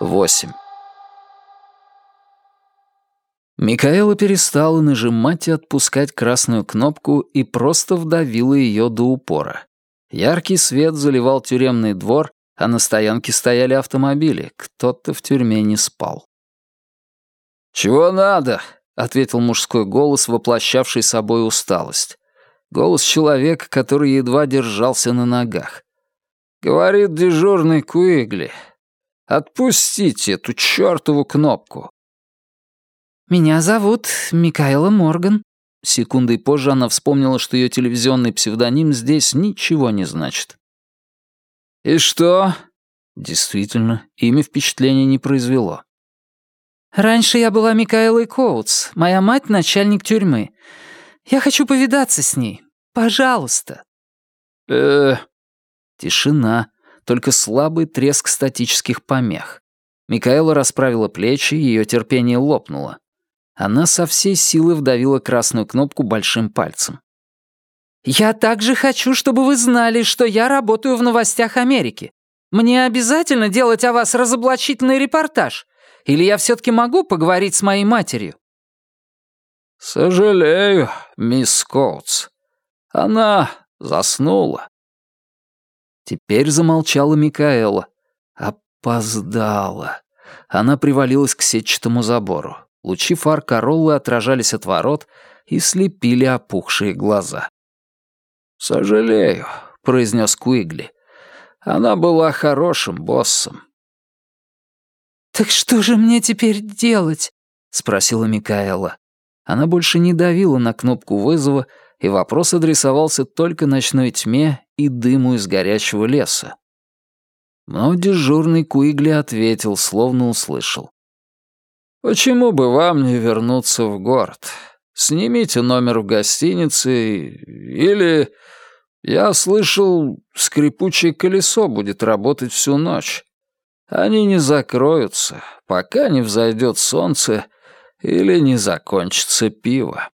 8. Микаэла перестала нажимать и отпускать красную кнопку и просто вдавила ее до упора. Яркий свет заливал тюремный двор, а на стоянке стояли автомобили. Кто-то в тюрьме не спал. «Чего надо?» — ответил мужской голос, воплощавший собой усталость. Голос человека, который едва держался на ногах. «Говорит дежурный Куигли. Отпустите эту чертову кнопку. «Меня зовут Микаэла Морган». Секундой позже она вспомнила, что ее телевизионный псевдоним здесь ничего не значит. «И что?» Действительно, имя впечатления не произвело. «Раньше я была Микаэлой Коутс, моя мать — начальник тюрьмы. Я хочу повидаться с ней. Пожалуйста». э Тишина, только слабый треск статических помех. Микаэла расправила плечи, ее терпение лопнуло. Она со всей силы вдавила красную кнопку большим пальцем. «Я также хочу, чтобы вы знали, что я работаю в новостях Америки. Мне обязательно делать о вас разоблачительный репортаж? Или я все-таки могу поговорить с моей матерью?» «Сожалею, мисс Коутс. Она заснула». Теперь замолчала Микаэла. Опоздала. Она привалилась к сетчатому забору. Лучи фар Короллы отражались от ворот и слепили опухшие глаза. «Сожалею», — произнес Куигли. «Она была хорошим боссом». «Так что же мне теперь делать?» — спросила Микаэла. Она больше не давила на кнопку вызова, и вопрос адресовался только ночной тьме и дыму из горячего леса. Но дежурный Куигли ответил, словно услышал. «Почему бы вам не вернуться в город? Снимите номер в гостинице или... Я слышал, скрипучее колесо будет работать всю ночь. Они не закроются, пока не взойдет солнце или не закончится пиво».